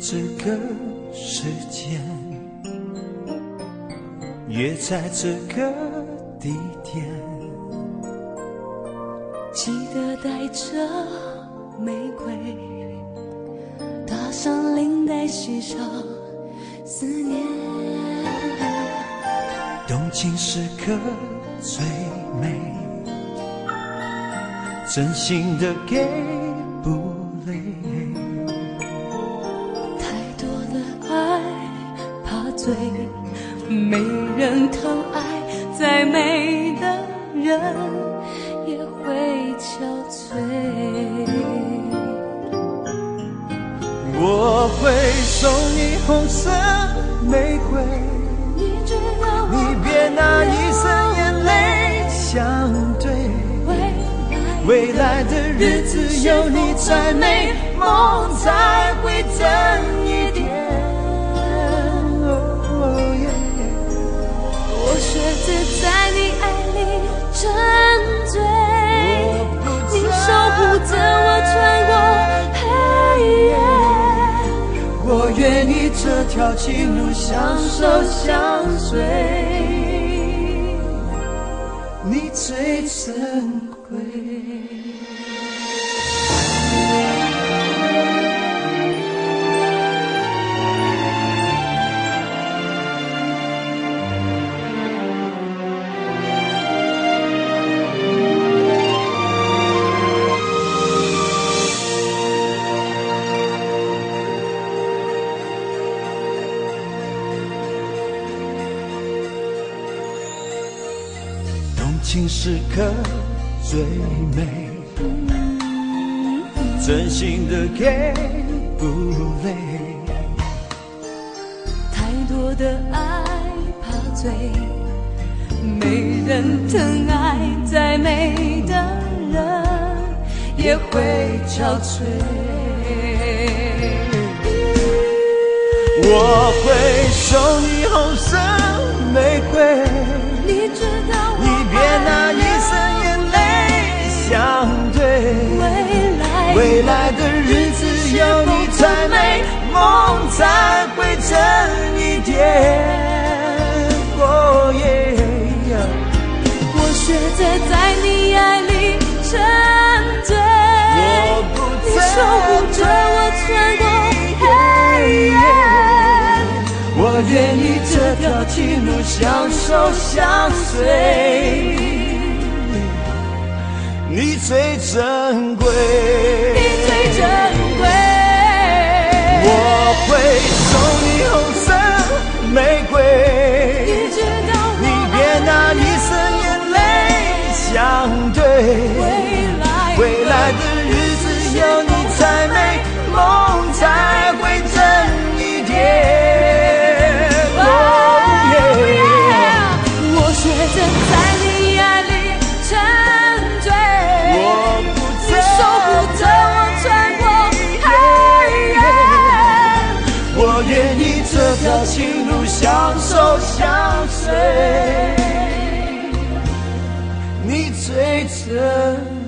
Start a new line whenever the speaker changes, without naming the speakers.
这个时间，约在这个地点。
记得带着玫瑰，搭上领带，系上思念。
动情时刻最美，真心的给不累。
没人疼爱，再美的人也会憔悴。
我会送你红色玫瑰，
你
别拿一生眼泪相对。
未来
的日子有你才美，梦才会真一点。条情路相守相随，你最珍贵。情时刻最美，真心的给不累。
太多的爱怕醉，没人疼爱，再美的人也会憔悴。
我会送你红色玫瑰，
你未来
未来的日子有你才美，梦才会真一点。哦耶！
我学着在你爱里沉醉，你守护着我穿过黑夜。
我愿意这条情路相守相随，你最珍贵，
你最珍贵。
我会送你红色玫瑰，
你知道
你别拿一生眼泪相对。
未来
未来的日子有情路相守相随，你最真